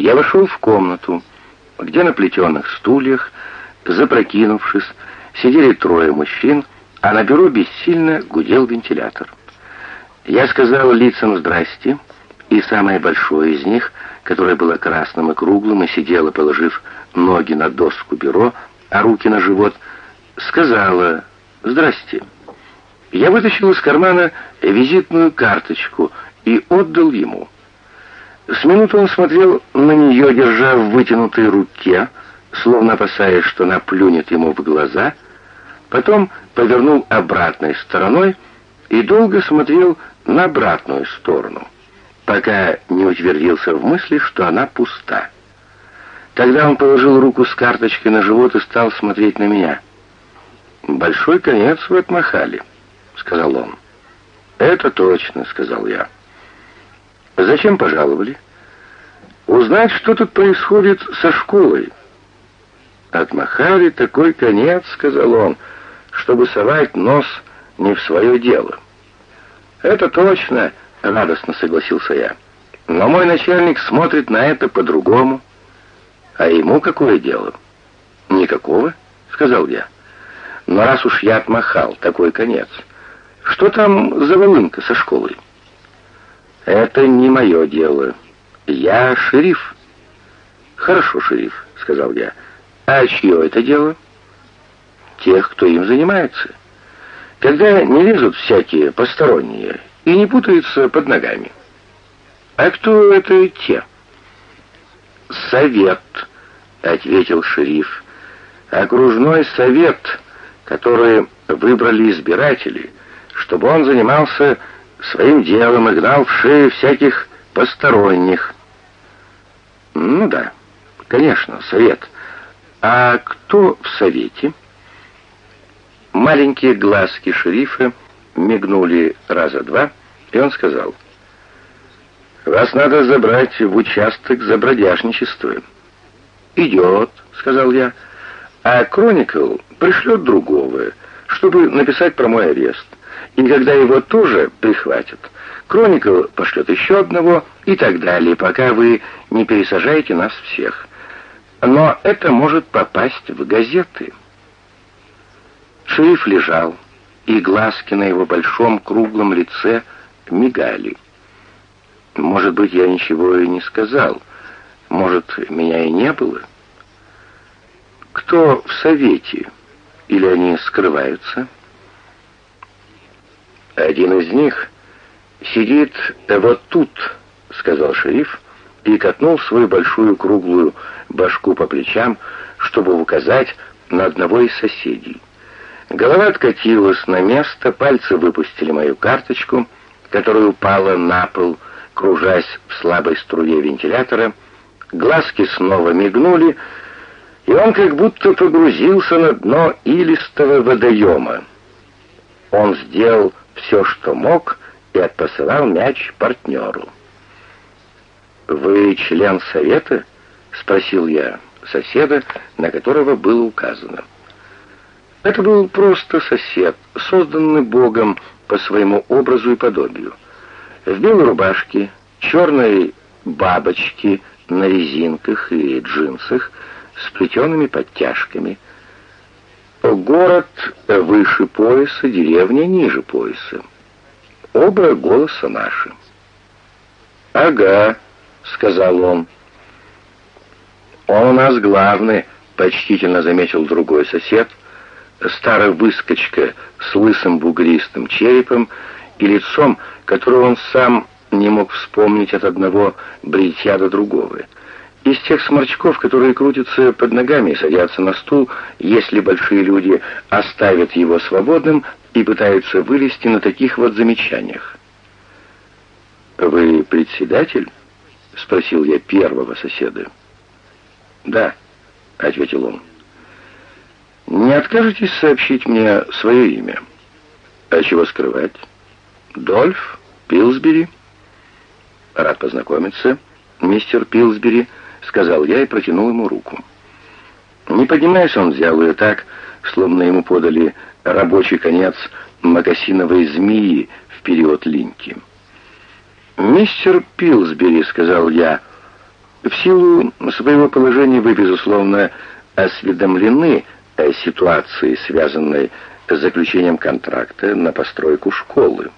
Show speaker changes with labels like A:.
A: Я вошел в комнату, где на плетеных стульях, запрокинувшись, сидели трое мужчин, а на бюро бессильно гудел вентилятор. Я сказал лицам «здрасте», и самое большое из них, которое было красным и круглым и сидело, положив ноги на доску бюро, а руки на живот, сказала «здрасте». Я вытащил из кармана визитную карточку и отдал ему. С минуты он смотрел на нее, держа в вытянутой руке, словно опасаясь, что она плюнет ему в глаза, потом повернул обратной стороной и долго смотрел на обратную сторону, пока не утвердился в мысли, что она пуста. Тогда он положил руку с карточкой на живот и стал смотреть на меня. «Большой конец вы отмахали», — сказал он. «Это точно», — сказал я. «Зачем пожаловали?» «Узнать, что тут происходит со школой». «Отмахали такой конец», — сказал он, — «чтобы совать нос не в свое дело». «Это точно», — радостно согласился я. «Но мой начальник смотрит на это по-другому». «А ему какое дело?» «Никакого», — сказал я. «Но раз уж я отмахал, такой конец. Что там за волынка со школой?» «Это не мое дело. Я шериф». «Хорошо, шериф», — сказал я. «А чье это дело?» «Тех, кто им занимается. Когда не лезут всякие посторонние и не путаются под ногами». «А кто это те?» «Совет», — ответил шериф. «Окружной совет, который выбрали избиратели, чтобы он занимался своим делом и гнал в шею всяких посторонних». «Ну да, конечно, совет. А кто в совете?» Маленькие глазки шерифа мигнули раза два, и он сказал, «Вас надо забрать в участок за бродяжничество». «Идет», — сказал я. «А Кроникл пришлет другого, чтобы написать про мой арест. И когда его тоже прихватят, Кроникл пошлет еще одного и так далее, пока вы не пересажаете нас всех. Но это может попасть в газеты». Шериф лежал, и глазки на его большом круглом лице мигали. Может быть, я ничего и не сказал, может, меня и не было? Кто в совете? Или они скрываются? Один из них сидит вот тут, сказал шериф, и катнул свою большую круглую башку по плечам, чтобы указать на одного из соседей. Голова откатилась на место, пальцы выпустили мою карточку, которая упала на пол, кружась в слабой струе вентилятора, Глазки снова мигнули, и он как будто погрузился на дно илистого водоема. Он сделал все, что мог, и отпосылал мяч партнеру. «Вы член совета?» — спросил я соседа, на которого было указано. Это был просто сосед, созданный Богом по своему образу и подобию. В белой рубашке, черной бабочке на резинках и джинсах с плетеными подтяжками. Город выше пояса, деревня ниже пояса. Оба голоса наши. «Ага», — сказал он. «Он у нас главный», — почтительно заметил другой сосед, старая выскочка с лысым бугристым черепом и лицом, которого он сам не мог вспомнить от одного бритья до другого. Из тех сморчков, которые крутятся под ногами и садятся на стул, если большие люди оставят его свободным и пытаются вылезти на таких вот замечаниях. «Вы председатель?» — спросил я первого соседа. «Да», — ответил он. «Не откажетесь сообщить мне свое имя?» «А чего скрывать?» «Дольф Пилсбери?» «Рад познакомиться, мистер Пилсбери», — сказал я и протянул ему руку. Не поднимаясь, он взял ее так, словно ему подали рабочий конец макасиновой змеи в период линьки. «Мистер Пилсбери», — сказал я, В силу своего положения вы, безусловно, осведомлены о ситуации, связанной с заключением контракта на постройку школы.